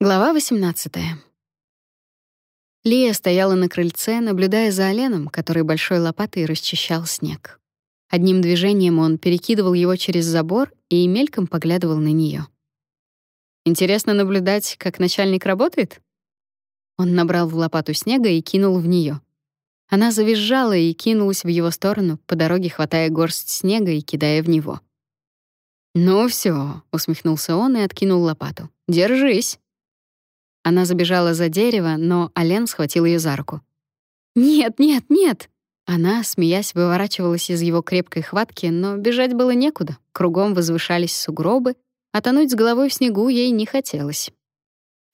Глава 18. Лия стояла на крыльце, наблюдая за Оленом, который большой лопатой расчищал снег. Одним движением он перекидывал его через забор и мельком поглядывал на нее. Интересно наблюдать, как начальник работает. Он набрал в лопату снега и кинул в нее. Она завизжала и кинулась в его сторону, по дороге хватая горсть снега и кидая в него. «Ну все, усмехнулся он и откинул лопату. «Держись!» Она забежала за дерево, но Ален схватил ее за руку. «Нет, нет, нет!» Она, смеясь, выворачивалась из его крепкой хватки, но бежать было некуда. Кругом возвышались сугробы, а тонуть с головой в снегу ей не хотелось.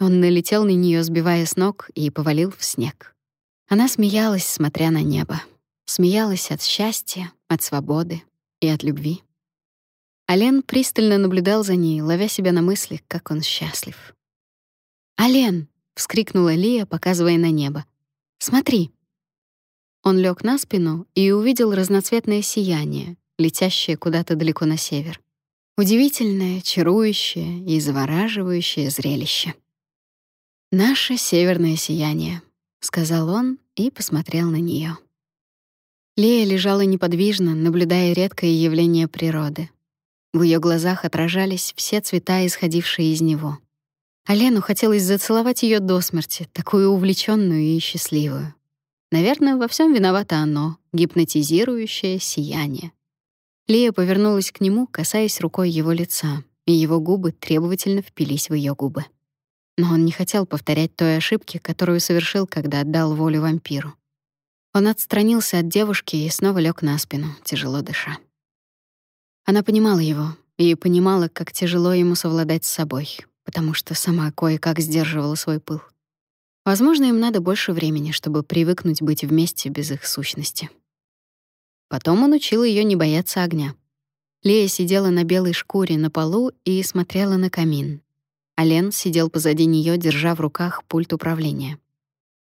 Он налетел на нее, сбивая с ног, и повалил в снег. Она смеялась, смотря на небо. Смеялась от счастья, от свободы и от любви. Ален пристально наблюдал за ней, ловя себя на мысли, как он счастлив. «Ален!» — вскрикнула Лия, показывая на небо. «Смотри!» Он лег на спину и увидел разноцветное сияние, летящее куда-то далеко на север. Удивительное, чарующее и завораживающее зрелище. «Наше северное сияние», — сказал он и посмотрел на нее. Лия лежала неподвижно, наблюдая редкое явление природы. В ее глазах отражались все цвета, исходившие из него. Алену хотелось зацеловать ее до смерти, такую увлеченную и счастливую. Наверное, во всем виновато оно, гипнотизирующее сияние. Лия повернулась к нему, касаясь рукой его лица, и его губы требовательно впились в ее губы. Но он не хотел повторять той ошибки, которую совершил, когда отдал волю вампиру. Он отстранился от девушки и снова лег на спину, тяжело дыша. Она понимала его и понимала, как тяжело ему совладать с собой, потому что сама кое-как сдерживала свой пыл. Возможно, им надо больше времени, чтобы привыкнуть быть вместе без их сущности. Потом он учил ее не бояться огня. Лея сидела на белой шкуре на полу и смотрела на камин. А Лен сидел позади нее, держа в руках пульт управления.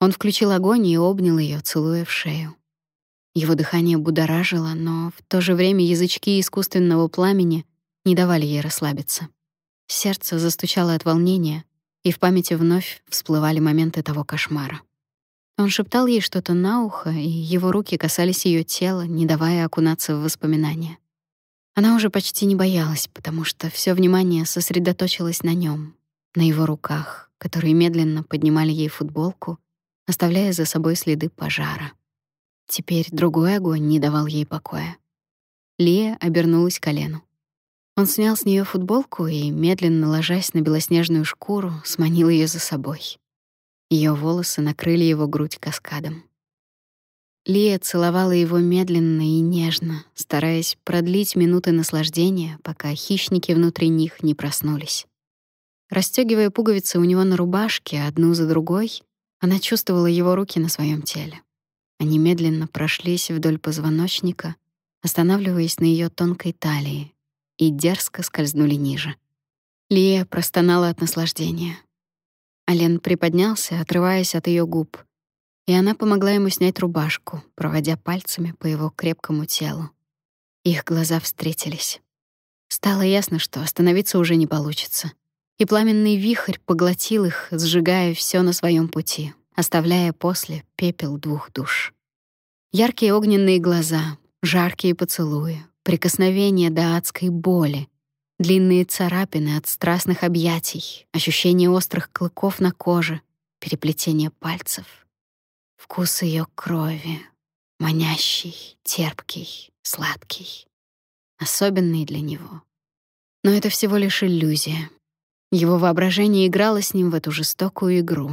Он включил огонь и обнял ее, целуя в шею. Его дыхание будоражило, но в то же время язычки искусственного пламени не давали ей расслабиться. Сердце застучало от волнения, и в памяти вновь всплывали моменты того кошмара. Он шептал ей что-то на ухо, и его руки касались ее тела, не давая окунаться в воспоминания. Она уже почти не боялась, потому что все внимание сосредоточилось на нем, на его руках, которые медленно поднимали ей футболку, оставляя за собой следы пожара. Теперь другой огонь не давал ей покоя. Лия обернулась к колену. Он снял с нее футболку и, медленно ложась на белоснежную шкуру, сманил ее за собой. Ее волосы накрыли его грудь каскадом. Лия целовала его медленно и нежно, стараясь продлить минуты наслаждения, пока хищники внутри них не проснулись. Расстёгивая пуговицы у него на рубашке одну за другой, она чувствовала его руки на своем теле. Они медленно прошлись вдоль позвоночника, останавливаясь на ее тонкой талии, и дерзко скользнули ниже. Лия простонала от наслаждения. Ален приподнялся, отрываясь от ее губ, и она помогла ему снять рубашку, проводя пальцами по его крепкому телу. Их глаза встретились. Стало ясно, что остановиться уже не получится. И пламенный вихрь поглотил их, сжигая все на своем пути, оставляя после пепел двух душ. Яркие огненные глаза, жаркие поцелуи, прикосновения до адской боли, длинные царапины от страстных объятий, ощущение острых клыков на коже, переплетение пальцев, вкус ее крови, манящий, терпкий, сладкий, особенный для него. Но это всего лишь иллюзия. Его воображение играло с ним в эту жестокую игру.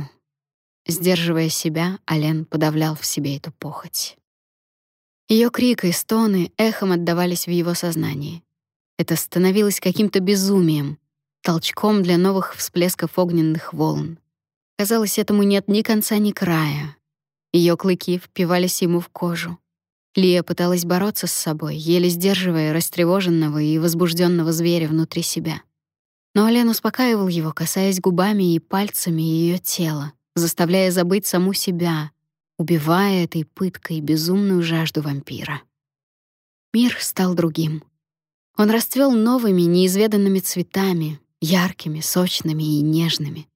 Сдерживая себя, Ален подавлял в себе эту похоть. Ее крик и стоны эхом отдавались в его сознании. Это становилось каким-то безумием, толчком для новых всплесков огненных волн. Казалось, этому нет ни конца, ни края. Ее клыки впивались ему в кожу. Лия пыталась бороться с собой, еле сдерживая растревоженного и возбужденного зверя внутри себя. Но Ален успокаивал его, касаясь губами и пальцами ее тела, заставляя забыть саму себя, убивая этой пыткой безумную жажду вампира. Мир стал другим. Он расцвел новыми, неизведанными цветами, яркими, сочными и нежными.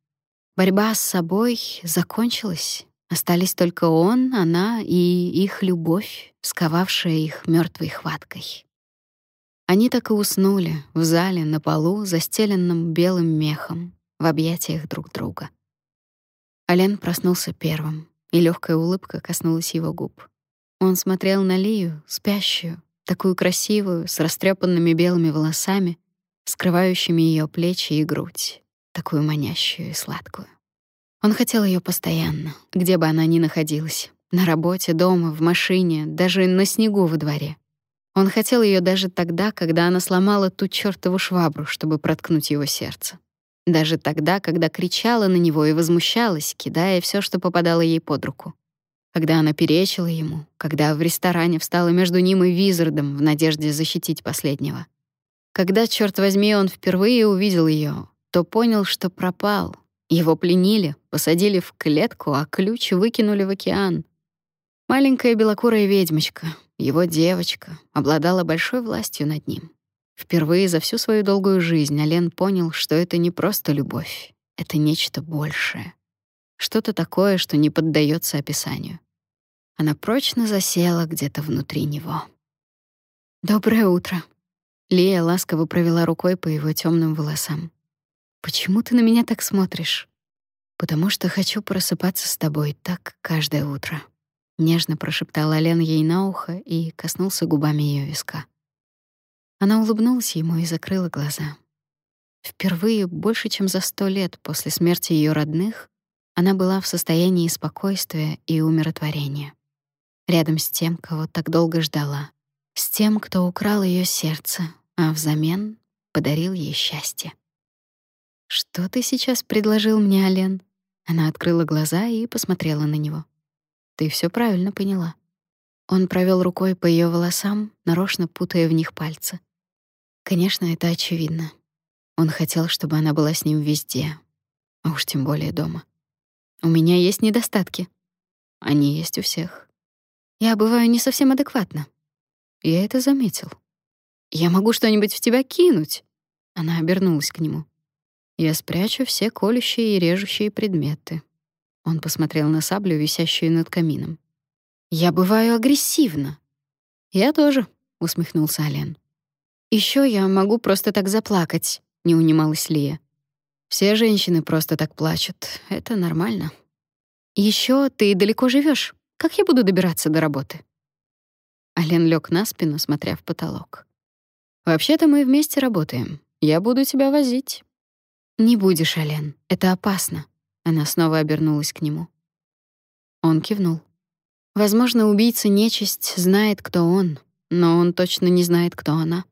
Борьба с собой закончилась. Остались только он, она и их любовь, сковавшая их мертвой хваткой. Они так и уснули в зале на полу, застеленном белым мехом, в объятиях друг друга. Ален проснулся первым, и легкая улыбка коснулась его губ. Он смотрел на Лию, спящую, такую красивую, с растрепанными белыми волосами, скрывающими ее плечи и грудь, такую манящую и сладкую. Он хотел ее постоянно, где бы она ни находилась, на работе, дома, в машине, даже на снегу во дворе. Он хотел ее даже тогда, когда она сломала ту чёртову швабру, чтобы проткнуть его сердце. Даже тогда, когда кричала на него и возмущалась, кидая все, что попадало ей под руку. Когда она перечила ему, когда в ресторане встала между ним и Визардом в надежде защитить последнего. Когда, черт возьми, он впервые увидел ее, то понял, что пропал. Его пленили, посадили в клетку, а ключ выкинули в океан. Маленькая белокурая ведьмочка, его девочка, обладала большой властью над ним. Впервые за всю свою долгую жизнь Ален понял, что это не просто любовь, это нечто большее. Что-то такое, что не поддается описанию. Она прочно засела где-то внутри него. «Доброе утро». Лия ласково провела рукой по его темным волосам. «Почему ты на меня так смотришь?» «Потому что хочу просыпаться с тобой так каждое утро», — нежно прошептала Лен ей на ухо и коснулся губами ее виска. Она улыбнулась ему и закрыла глаза. Впервые больше, чем за сто лет после смерти ее родных, она была в состоянии спокойствия и умиротворения рядом с тем, кого так долго ждала, с тем, кто украл ее сердце, а взамен подарил ей счастье. «Что ты сейчас предложил мне, Ален?» Она открыла глаза и посмотрела на него. «Ты все правильно поняла». Он провел рукой по ее волосам, нарочно путая в них пальцы. Конечно, это очевидно. Он хотел, чтобы она была с ним везде, а уж тем более дома. У меня есть недостатки. Они есть у всех. Я бываю не совсем адекватна. Я это заметил. Я могу что-нибудь в тебя кинуть. Она обернулась к нему. Я спрячу все колющие и режущие предметы. Он посмотрел на саблю, висящую над камином. Я бываю агрессивна. Я тоже, усмехнулся Ален. Еще я могу просто так заплакать, не унималась Лия. Все женщины просто так плачут. Это нормально. Еще ты далеко живешь. Как я буду добираться до работы? Ален лег на спину, смотря в потолок. Вообще-то мы вместе работаем. Я буду тебя возить. Не будешь, Ален. Это опасно. Она снова обернулась к нему. Он кивнул. Возможно, убийца нечисть знает, кто он, но он точно не знает, кто она.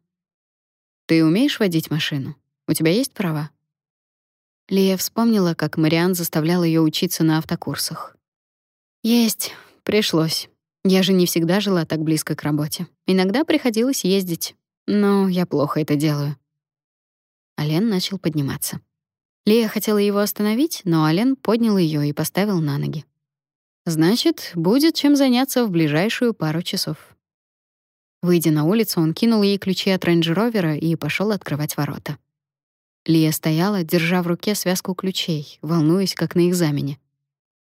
Ты умеешь водить машину? У тебя есть права? Лия вспомнила, как Мариан заставлял ее учиться на автокурсах. Есть, Пришлось. Я же не всегда жила так близко к работе. Иногда приходилось ездить, но я плохо это делаю. Ален начал подниматься. Лия хотела его остановить, но Ален поднял ее и поставил на ноги. Значит, будет чем заняться в ближайшую пару часов. Выйдя на улицу, он кинул ей ключи от рейндж-ровера и пошел открывать ворота. Лия стояла, держа в руке связку ключей, волнуясь, как на экзамене.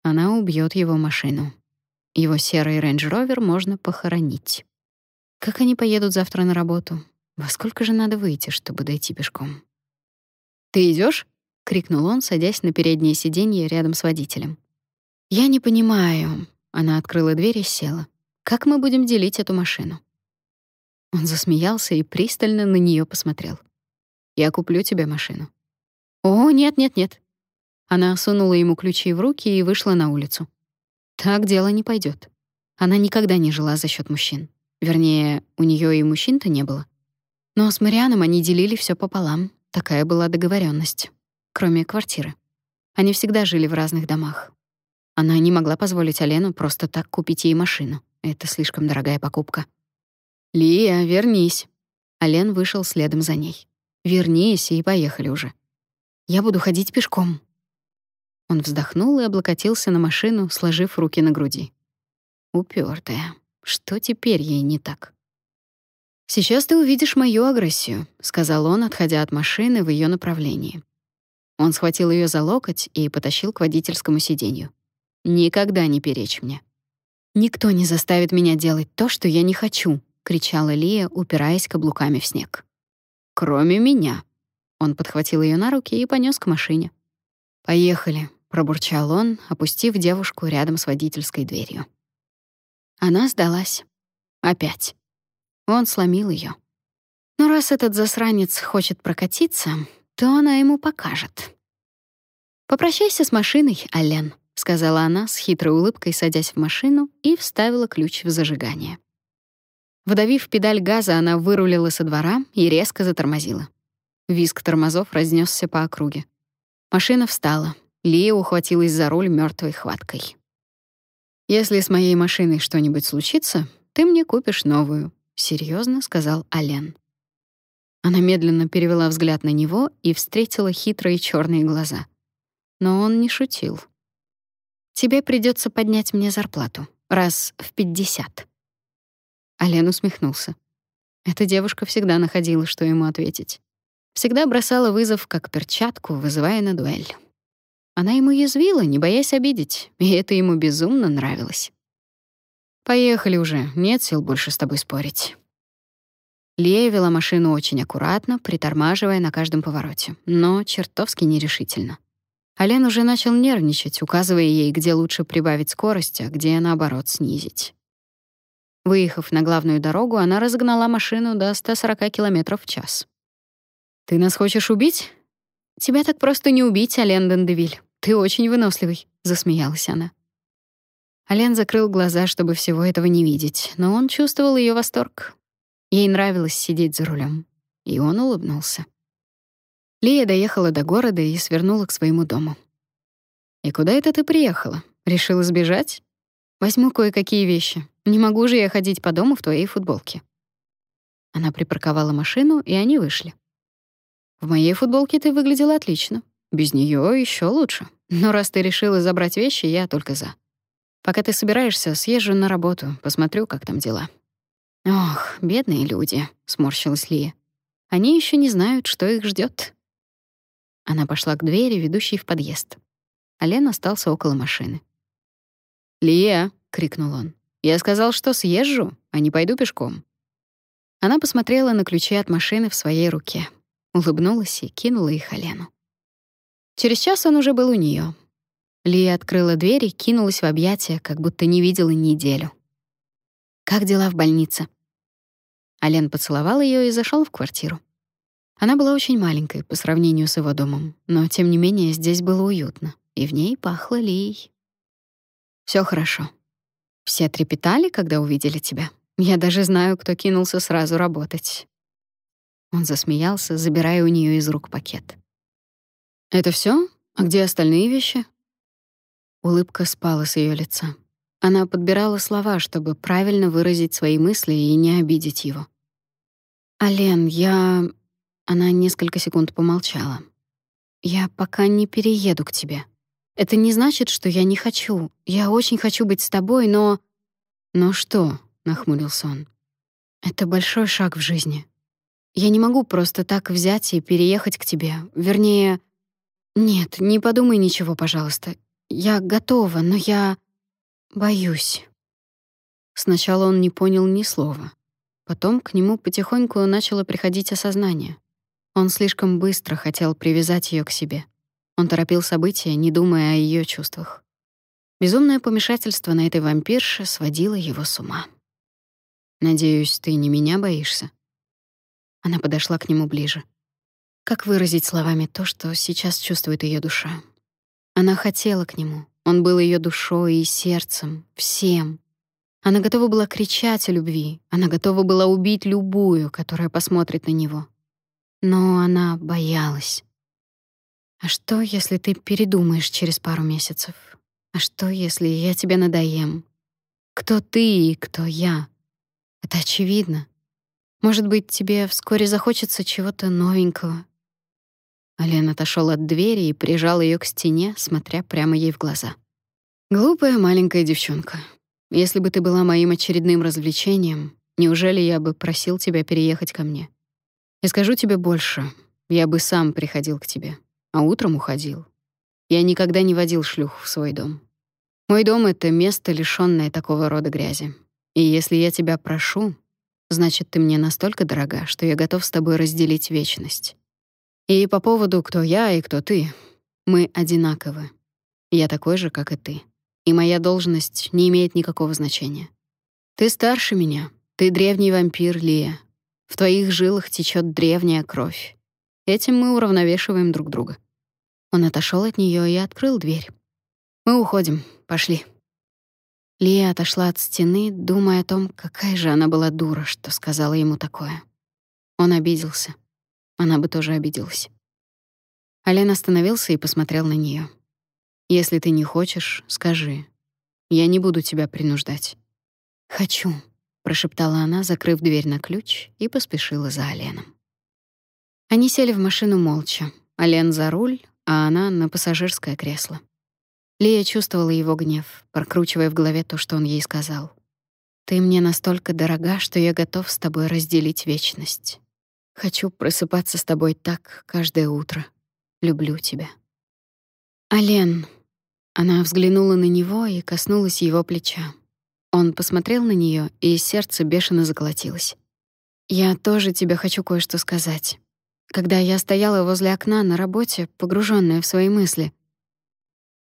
Она убьет его машину. Его серый рейндж-ровер можно похоронить. Как они поедут завтра на работу? Во сколько же надо выйти, чтобы дойти пешком? «Ты идешь? крикнул он, садясь на переднее сиденье рядом с водителем. «Я не понимаю». Она открыла дверь и села. «Как мы будем делить эту машину?» Он засмеялся и пристально на нее посмотрел. «Я куплю тебе машину». «О, нет-нет-нет». Она сунула ему ключи в руки и вышла на улицу. Так дело не пойдет. Она никогда не жила за счет мужчин. Вернее, у нее и мужчин-то не было. Но с Марианом они делили все пополам. Такая была договоренность, кроме квартиры. Они всегда жили в разных домах. Она не могла позволить Алену просто так купить ей машину. Это слишком дорогая покупка. «Лия, вернись». Ален вышел следом за ней. «Вернись и поехали уже. Я буду ходить пешком», он вздохнул и облокотился на машину, сложив руки на груди. Упертая. Что теперь ей не так? Сейчас ты увидишь мою агрессию, сказал он, отходя от машины в ее направлении. Он схватил ее за локоть и потащил к водительскому сиденью. «Никогда не перечь мне». «Никто не заставит меня делать то, что я не хочу», — кричала Лия, упираясь каблуками в снег. «Кроме меня». Он подхватил ее на руки и понес к машине. «Поехали», — пробурчал он, опустив девушку рядом с водительской дверью. Она сдалась. Опять. Он сломил ее. Но раз этот засранец хочет прокатиться, то она ему покажет. «Попрощайся с машиной, Ален», — сказала она с хитрой улыбкой, садясь в машину и вставила ключ в зажигание. Вдавив педаль газа, она вырулила со двора и резко затормозила. Визг тормозов разнесся по округе. Машина встала. Лия ухватилась за руль мертвой хваткой. «Если с моей машиной что-нибудь случится, ты мне купишь новую», — серьезно сказал Ален. Она медленно перевела взгляд на него и встретила хитрые черные глаза. Но он не шутил. «Тебе придется поднять мне зарплату. Раз в пятьдесят». Ален усмехнулся. Эта девушка всегда находила, что ему ответить. Всегда бросала вызов, как перчатку, вызывая на дуэль. Она ему язвила, не боясь обидеть, и это ему безумно нравилось. «Поехали уже, нет сил больше с тобой спорить». Лея вела машину очень аккуратно, притормаживая на каждом повороте, но чертовски нерешительно. Ален уже начал нервничать, указывая ей, где лучше прибавить скорость, а где, наоборот, снизить. Выехав на главную дорогу, она разогнала машину до 140 км в час. «Ты нас хочешь убить?» «Тебя так просто не убить, Ален Дендевиль. Ты очень выносливый», — засмеялась она. Ален закрыл глаза, чтобы всего этого не видеть, но он чувствовал ее восторг. Ей нравилось сидеть за рулем, и он улыбнулся. Лия доехала до города и свернула к своему дому. «И куда это ты приехала? Решила сбежать? Возьму кое-какие вещи. Не могу же я ходить по дому в твоей футболке». Она припарковала машину, и они вышли. «В моей футболке ты выглядела отлично. Без нее еще лучше. Но раз ты решила забрать вещи, я только за. Пока ты собираешься, съезжу на работу, посмотрю, как там дела». Ох, бедные люди, сморщилась Лия. Они еще не знают, что их ждет. Она пошла к двери, ведущей в подъезд. Ален остался около машины. «Лия!» — крикнул он. «Я сказал, что съезжу, а не пойду пешком». Она посмотрела на ключи от машины в своей руке, улыбнулась и кинула их Алену. Через час он уже был у нее. Лия открыла дверь и кинулась в объятия, как будто не видела неделю. Как дела в больнице?» Ален поцеловал ее и зашел в квартиру. Она была очень маленькой по сравнению с его домом, но тем не менее здесь было уютно, и в ней пахло лией. Все хорошо. Все трепетали, когда увидели тебя. Я даже знаю, кто кинулся сразу работать. Он засмеялся, забирая у нее из рук пакет. Это все? А где остальные вещи? Улыбка спала с ее лица. Она подбирала слова, чтобы правильно выразить свои мысли и не обидеть его. «Ален, я...» Она несколько секунд помолчала. «Я пока не перееду к тебе. Это не значит, что я не хочу. Я очень хочу быть с тобой, но...» «Но что?» — нахмурился он. «Это большой шаг в жизни. Я не могу просто так взять и переехать к тебе. Вернее... Нет, не подумай ничего, пожалуйста. Я готова, но я...» Боюсь. Сначала он не понял ни слова. Потом к нему потихоньку начало приходить осознание. Он слишком быстро хотел привязать ее к себе. Он торопил события, не думая о ее чувствах. Безумное помешательство на этой вампирше сводило его с ума. «Надеюсь, ты не меня боишься?» Она подошла к нему ближе. Как выразить словами то, что сейчас чувствует ее душа? Она хотела к нему, он был ее душой и сердцем, всем. Она готова была кричать о любви, она готова была убить любую, которая посмотрит на него. Но она боялась. А что, если ты передумаешь через пару месяцев? А что, если я тебе надоем? Кто ты и кто я? Это очевидно. Может быть, тебе вскоре захочется чего-то новенького, Ален отошел от двери и прижал ее к стене, смотря прямо ей в глаза. «Глупая маленькая девчонка. Если бы ты была моим очередным развлечением, неужели я бы просил тебя переехать ко мне? И скажу тебе больше, я бы сам приходил к тебе. А утром уходил. Я никогда не водил шлюх в свой дом. Мой дом — это место, лишённое такого рода грязи. И если я тебя прошу, значит, ты мне настолько дорога, что я готов с тобой разделить вечность. И по поводу, кто я и кто ты, мы одинаковы. Я такой же, как и ты. И моя должность не имеет никакого значения. Ты старше меня. Ты древний вампир, Лия. В твоих жилах течет древняя кровь. Этим мы уравновешиваем друг друга. Он отошел от нее и открыл дверь. Мы уходим. Пошли. Лия отошла от стены, думая о том, какая же она была дура, что сказала ему такое. Он обиделся. Она бы тоже обиделась. Ален остановился и посмотрел на нее. Если ты не хочешь, скажи. Я не буду тебя принуждать. Хочу, прошептала она, закрыв дверь на ключ, и поспешила за Аленом. Они сели в машину молча. Ален за руль, а она на пассажирское кресло. Лия чувствовала его гнев, прокручивая в голове то, что он ей сказал. «Ты мне настолько дорога, что я готов с тобой разделить вечность. Хочу просыпаться с тобой так каждое утро. Люблю тебя». «Ален...» Она взглянула на него и коснулась его плеча. Он посмотрел на нее, и сердце бешено заколотилось. «Я тоже тебе хочу кое-что сказать. Когда я стояла возле окна на работе, погруженная в свои мысли,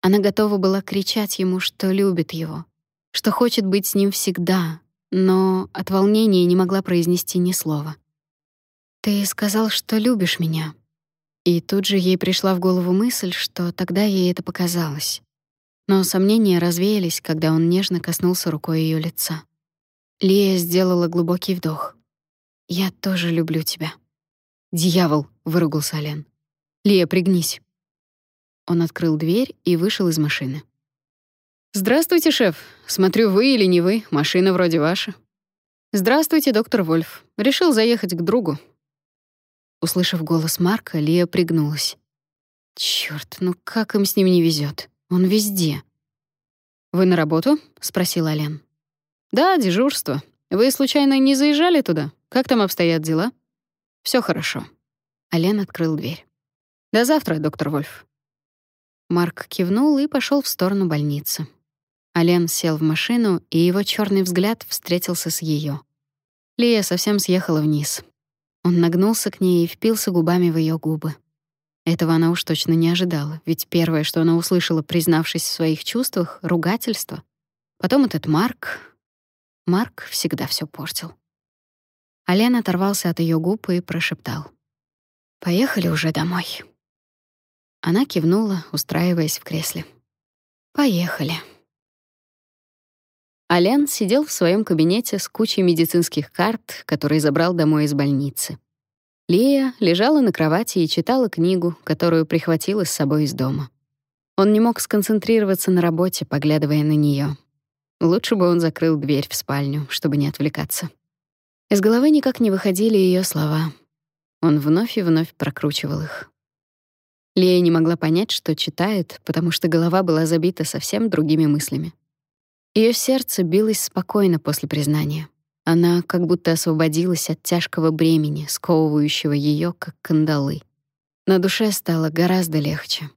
она готова была кричать ему, что любит его, что хочет быть с ним всегда, но от волнения не могла произнести ни слова. «Ты сказал, что любишь меня». И тут же ей пришла в голову мысль, что тогда ей это показалось. Но сомнения развеялись, когда он нежно коснулся рукой ее лица. Лия сделала глубокий вдох. «Я тоже люблю тебя». «Дьявол!» — выругался Ален. «Лия, пригнись». Он открыл дверь и вышел из машины. «Здравствуйте, шеф. Смотрю, вы или не вы, машина вроде ваша». «Здравствуйте, доктор Вольф. Решил заехать к другу». Услышав голос Марка, Лия пригнулась. Чёрт, ну как им с ним не везет? Он везде. «Вы на работу?» — спросил Ален. «Да, дежурство. Вы случайно не заезжали туда? Как там обстоят дела?» Все хорошо». Ален открыл дверь. «До завтра, доктор Вольф». Марк кивнул и пошел в сторону больницы. Ален сел в машину, и его черный взгляд встретился с ее. Лия совсем съехала вниз. Он нагнулся к ней и впился губами в ее губы. Этого она уж точно не ожидала, ведь первое, что она услышала, признавшись в своих чувствах, — ругательство. Потом этот Марк. Марк всегда все портил. Ален оторвался от ее губ и прошептал. «Поехали уже домой». Она кивнула, устраиваясь в кресле. «Поехали». Ален сидел в своем кабинете с кучей медицинских карт, которые забрал домой из больницы. Лия лежала на кровати и читала книгу, которую прихватила с собой из дома. Он не мог сконцентрироваться на работе, поглядывая на нее. Лучше бы он закрыл дверь в спальню, чтобы не отвлекаться. Из головы никак не выходили ее слова. Он вновь и вновь прокручивал их. Лея не могла понять, что читает, потому что голова была забита совсем другими мыслями. Ее сердце билось спокойно после признания. Она как будто освободилась от тяжкого бремени, сковывающего ее как кандалы. На душе стало гораздо легче.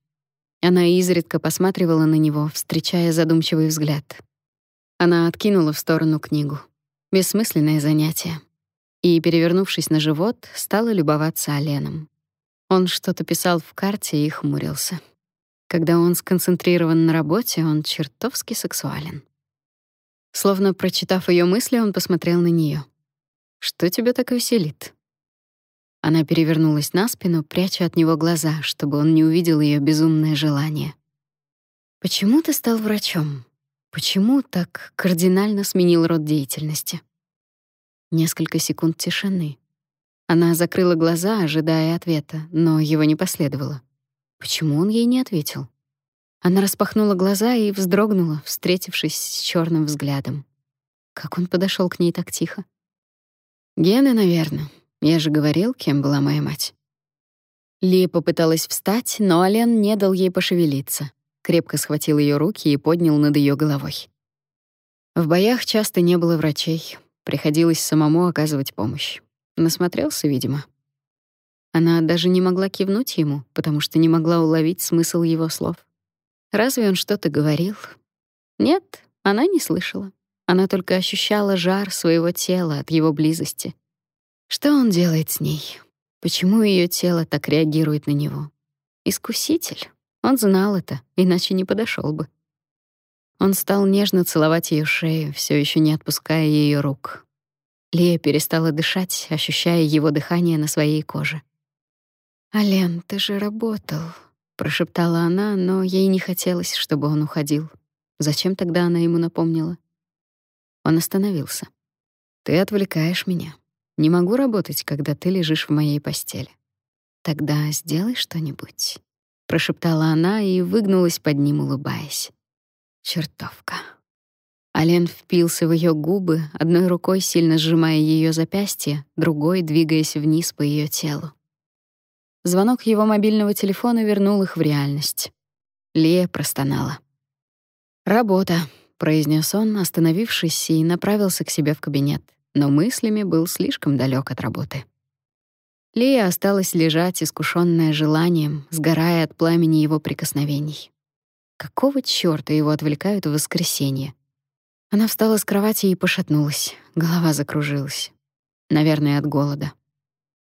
Она изредка посматривала на него, встречая задумчивый взгляд. Она откинула в сторону книгу. Бессмысленное занятие. И, перевернувшись на живот, стала любоваться Оленом. Он что-то писал в карте и хмурился. Когда он сконцентрирован на работе, он чертовски сексуален. Словно прочитав ее мысли, он посмотрел на нее. «Что тебя так веселит?» Она перевернулась на спину, пряча от него глаза, чтобы он не увидел ее безумное желание. «Почему ты стал врачом? Почему так кардинально сменил род деятельности?» Несколько секунд тишины. Она закрыла глаза, ожидая ответа, но его не последовало. Почему он ей не ответил? Она распахнула глаза и вздрогнула, встретившись с черным взглядом. Как он подошел к ней так тихо? Гены, наверное. Я же говорил, кем была моя мать. Ли попыталась встать, но Ален не дал ей пошевелиться. Крепко схватил ее руки и поднял над ее головой. В боях часто не было врачей. Приходилось самому оказывать помощь. Насмотрелся, видимо. Она даже не могла кивнуть ему, потому что не могла уловить смысл его слов. Разве он что-то говорил? Нет, она не слышала. Она только ощущала жар своего тела от его близости. Что он делает с ней? Почему ее тело так реагирует на него? Искуситель. Он знал это, иначе не подошел бы. Он стал нежно целовать ее шею, все еще не отпуская ее рук. Лия перестала дышать, ощущая его дыхание на своей коже. «Ален, ты же работал», — прошептала она, но ей не хотелось, чтобы он уходил. Зачем тогда она ему напомнила? Он остановился. «Ты отвлекаешь меня. Не могу работать, когда ты лежишь в моей постели. Тогда сделай что-нибудь», — прошептала она и выгнулась под ним, улыбаясь. Чертовка. Ален впился в ее губы, одной рукой сильно сжимая ее запястье, другой двигаясь вниз по ее телу. Звонок его мобильного телефона вернул их в реальность. Лия простонала. «Работа», — произнес он, остановившись, и направился к себе в кабинет, но мыслями был слишком далек от работы. Лия осталась лежать, искушенная желанием, сгорая от пламени его прикосновений. Какого чёрта его отвлекают в воскресенье? Она встала с кровати и пошатнулась. Голова закружилась. Наверное, от голода.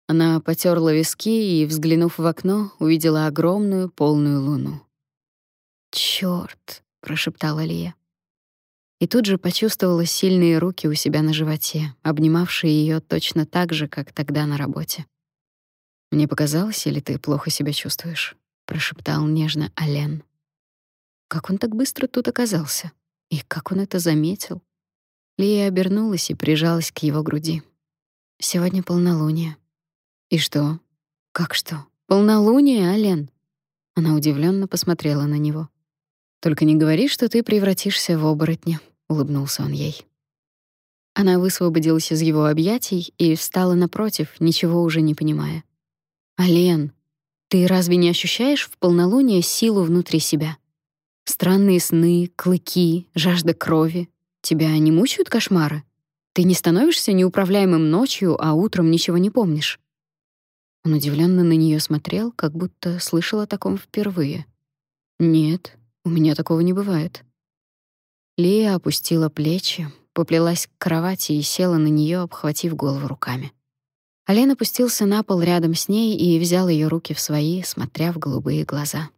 Она потёрла виски и, взглянув в окно, увидела огромную полную луну. «Чёрт!» — прошептала Лия. И тут же почувствовала сильные руки у себя на животе, обнимавшие её точно так же, как тогда на работе. «Мне показалось, или ты плохо себя чувствуешь?» — прошептал нежно Ален. Как он так быстро тут оказался? И как он это заметил? Лия обернулась и прижалась к его груди. Сегодня полнолуние. И что? Как что? Полнолуние, Ален? Она удивленно посмотрела на него. Только не говори, что ты превратишься в оборотня, улыбнулся он ей. Она высвободилась из его объятий и встала напротив, ничего уже не понимая. Ален, ты разве не ощущаешь в полнолуние силу внутри себя? Странные сны, клыки, жажда крови. Тебя не мучают кошмары? Ты не становишься неуправляемым ночью, а утром ничего не помнишь?» Он удивленно на нее смотрел, как будто слышал о таком впервые. «Нет, у меня такого не бывает». Лия опустила плечи, поплелась к кровати и села на нее, обхватив голову руками. Ален опустился на пол рядом с ней и взял ее руки в свои, смотря в голубые глаза.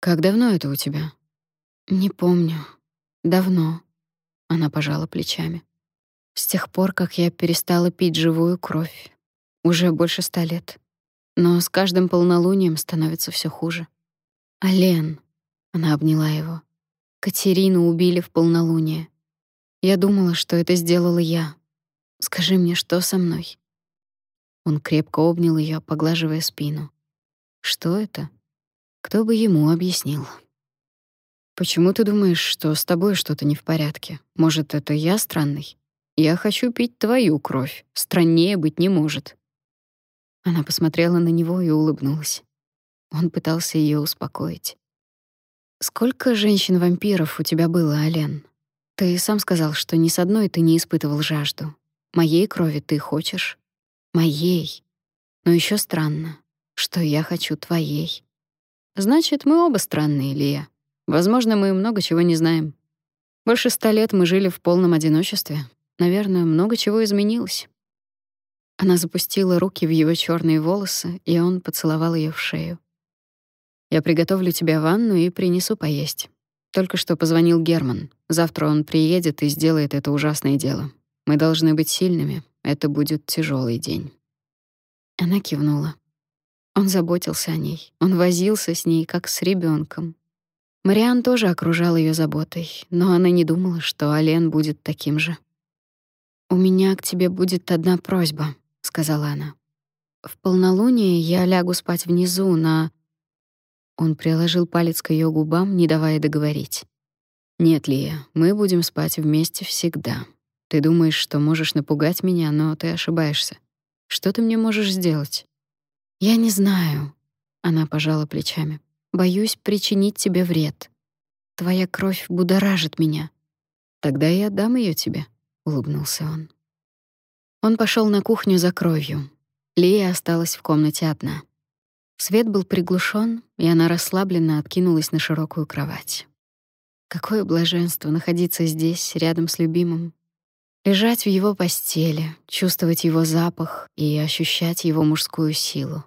Как давно это у тебя? Не помню. Давно. Она пожала плечами. С тех пор, как я перестала пить живую кровь. Уже больше ста лет. Но с каждым полнолунием становится все хуже. Ален, она обняла его. Катерину убили в полнолуние. Я думала, что это сделала я. Скажи мне, что со мной? Он крепко обнял ее, поглаживая спину. Что это? Кто бы ему объяснил? Почему ты думаешь, что с тобой что-то не в порядке? Может, это я странный? Я хочу пить твою кровь. Страннее быть не может. Она посмотрела на него и улыбнулась. Он пытался ее успокоить. Сколько женщин-вампиров у тебя было, Ален? Ты сам сказал, что ни с одной ты не испытывал жажду. Моей крови ты хочешь? Моей. Но еще странно, что я хочу твоей. Значит, мы оба странные, Лия. Возможно, мы много чего не знаем. Больше ста лет мы жили в полном одиночестве. Наверное, много чего изменилось. Она запустила руки в его черные волосы, и он поцеловал ее в шею. Я приготовлю тебе ванну и принесу поесть. Только что позвонил Герман. Завтра он приедет и сделает это ужасное дело. Мы должны быть сильными. Это будет тяжелый день. Она кивнула. Он заботился о ней. Он возился с ней, как с ребенком. Мариан тоже окружал ее заботой, но она не думала, что Ален будет таким же. «У меня к тебе будет одна просьба», — сказала она. «В полнолуние я лягу спать внизу на...» Он приложил палец к ее губам, не давая договорить. «Нет, Лия, мы будем спать вместе всегда. Ты думаешь, что можешь напугать меня, но ты ошибаешься. Что ты мне можешь сделать?» Я не знаю, она пожала плечами. Боюсь причинить тебе вред. Твоя кровь будоражит меня. Тогда я отдам ее тебе, улыбнулся он. Он пошел на кухню за кровью. Лия осталась в комнате одна. Свет был приглушен, и она расслабленно откинулась на широкую кровать. Какое блаженство находиться здесь, рядом с любимым. Лежать в его постели, чувствовать его запах и ощущать его мужскую силу.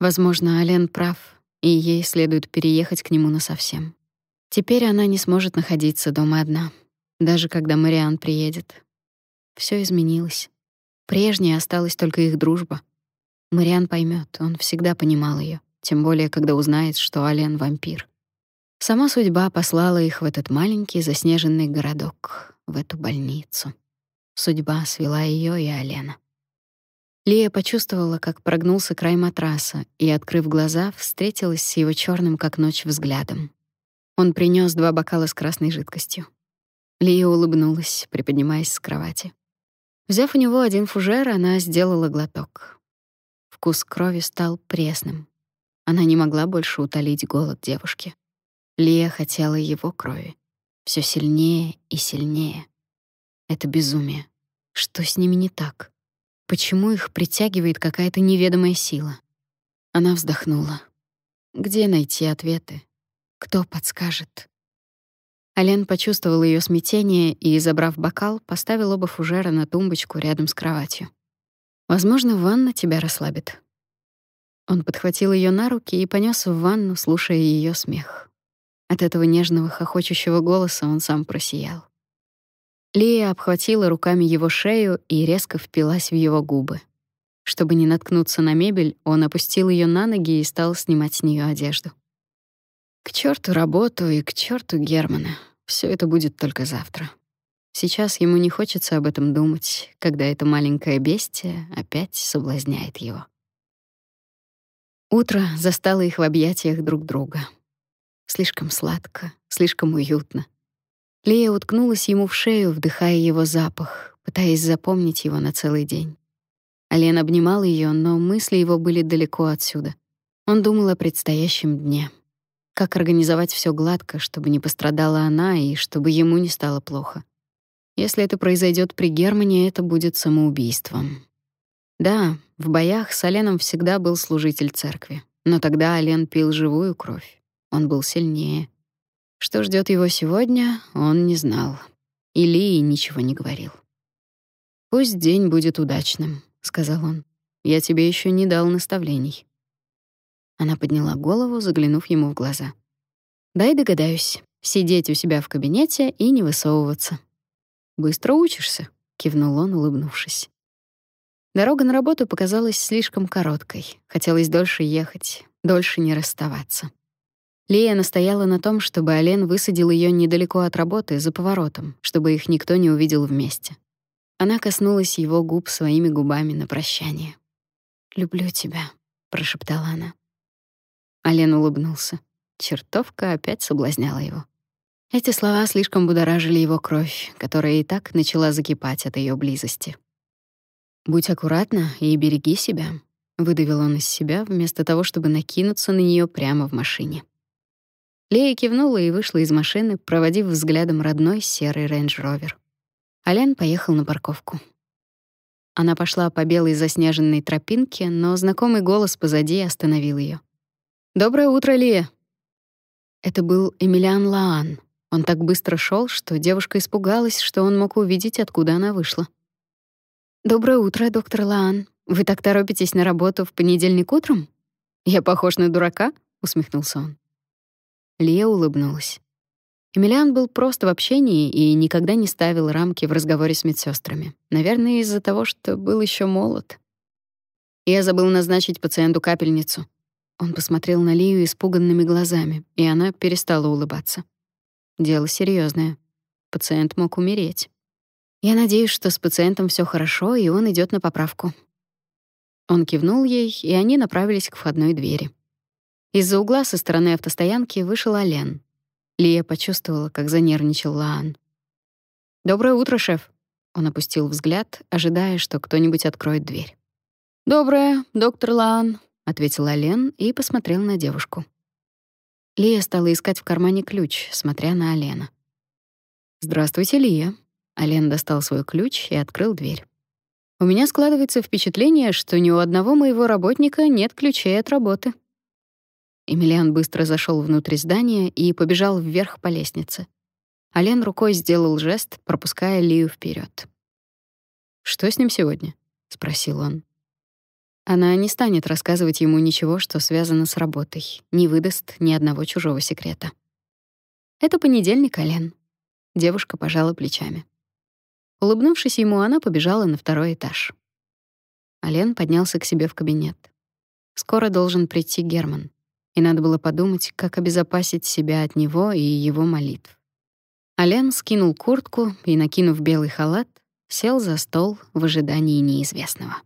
Возможно, Ален прав, и ей следует переехать к нему насовсем. Теперь она не сможет находиться дома одна, даже когда Мариан приедет. Все изменилось. Прежней осталась только их дружба. Мариан поймет, он всегда понимал ее, тем более когда узнает, что Ален вампир. Сама судьба послала их в этот маленький заснеженный городок, в эту больницу. Судьба свела ее и Алена. Лия почувствовала, как прогнулся край матраса, и, открыв глаза, встретилась с его черным как ночь взглядом. Он принес два бокала с красной жидкостью. Лия улыбнулась, приподнимаясь с кровати. Взяв у него один фужер, она сделала глоток. Вкус крови стал пресным. Она не могла больше утолить голод девушки. Лия хотела его крови. все сильнее и сильнее. Это безумие. Что с ними не так? Почему их притягивает какая-то неведомая сила? Она вздохнула. Где найти ответы? Кто подскажет? Ален почувствовал ее смятение и, забрав бокал, поставил оба фужера на тумбочку рядом с кроватью. Возможно, ванна тебя расслабит. Он подхватил ее на руки и понес в ванну, слушая ее смех. От этого нежного хохочущего голоса он сам просиял. Лия обхватила руками его шею и резко впилась в его губы. Чтобы не наткнуться на мебель, он опустил ее на ноги и стал снимать с нее одежду. К черту работу и к черту Германа. Все это будет только завтра. Сейчас ему не хочется об этом думать, когда это маленькое бестие опять соблазняет его. Утро застало их в объятиях друг друга. Слишком сладко, слишком уютно. Лия уткнулась ему в шею, вдыхая его запах, пытаясь запомнить его на целый день. Ален обнимал ее, но мысли его были далеко отсюда. Он думал о предстоящем дне как организовать все гладко, чтобы не пострадала она и чтобы ему не стало плохо. Если это произойдет при Германе, это будет самоубийством. Да, в боях с Оленом всегда был служитель церкви, но тогда Олен пил живую кровь. Он был сильнее. Что ждет его сегодня, он не знал. Илии ничего не говорил. «Пусть день будет удачным», — сказал он. «Я тебе еще не дал наставлений». Она подняла голову, заглянув ему в глаза. «Дай догадаюсь. Сидеть у себя в кабинете и не высовываться». «Быстро учишься», — кивнул он, улыбнувшись. Дорога на работу показалась слишком короткой. Хотелось дольше ехать, дольше не расставаться. Лия настояла на том, чтобы Ален высадил ее недалеко от работы, за поворотом, чтобы их никто не увидел вместе. Она коснулась его губ своими губами на прощание. «Люблю тебя», — прошептала она. Ален улыбнулся. Чертовка опять соблазняла его. Эти слова слишком будоражили его кровь, которая и так начала закипать от ее близости. «Будь аккуратна и береги себя», — выдавил он из себя, вместо того, чтобы накинуться на нее прямо в машине. Лея кивнула и вышла из машины, проводив взглядом родной серый рейндж-ровер. Ален поехал на парковку. Она пошла по белой заснеженной тропинке, но знакомый голос позади остановил ее. «Доброе утро, Лия!» Это был Эмилиан Лаан. Он так быстро шел, что девушка испугалась, что он мог увидеть, откуда она вышла. «Доброе утро, доктор Лаан. Вы так торопитесь на работу в понедельник утром?» «Я похож на дурака?» — усмехнулся он. Лия улыбнулась. Эмилиан был просто в общении и никогда не ставил рамки в разговоре с медсестрами. Наверное, из-за того, что был еще молод. Я забыл назначить пациенту капельницу. Он посмотрел на Лию испуганными глазами, и она перестала улыбаться. Дело серьезное. Пациент мог умереть. Я надеюсь, что с пациентом все хорошо, и он идет на поправку. Он кивнул ей, и они направились к входной двери. Из-за угла со стороны автостоянки вышел Ален. Лия почувствовала, как занервничал Лаан. «Доброе утро, шеф». Он опустил взгляд, ожидая, что кто-нибудь откроет дверь. «Доброе, доктор Лаан», ответил Ален и посмотрел на девушку. Лия стала искать в кармане ключ, смотря на Алена. «Здравствуйте, Лия». Ален достал свой ключ и открыл дверь. У меня складывается впечатление, что ни у одного моего работника нет ключей от работы. Эмилиан быстро зашел внутрь здания и побежал вверх по лестнице. Ален рукой сделал жест, пропуская Лию вперед. «Что с ним сегодня?» — спросил он. Она не станет рассказывать ему ничего, что связано с работой, не выдаст ни одного чужого секрета. «Это понедельник, Ален». Девушка пожала плечами. Улыбнувшись ему, она побежала на второй этаж. Ален поднялся к себе в кабинет. Скоро должен прийти Герман, и надо было подумать, как обезопасить себя от него и его молитв. Ален скинул куртку и, накинув белый халат, сел за стол в ожидании неизвестного.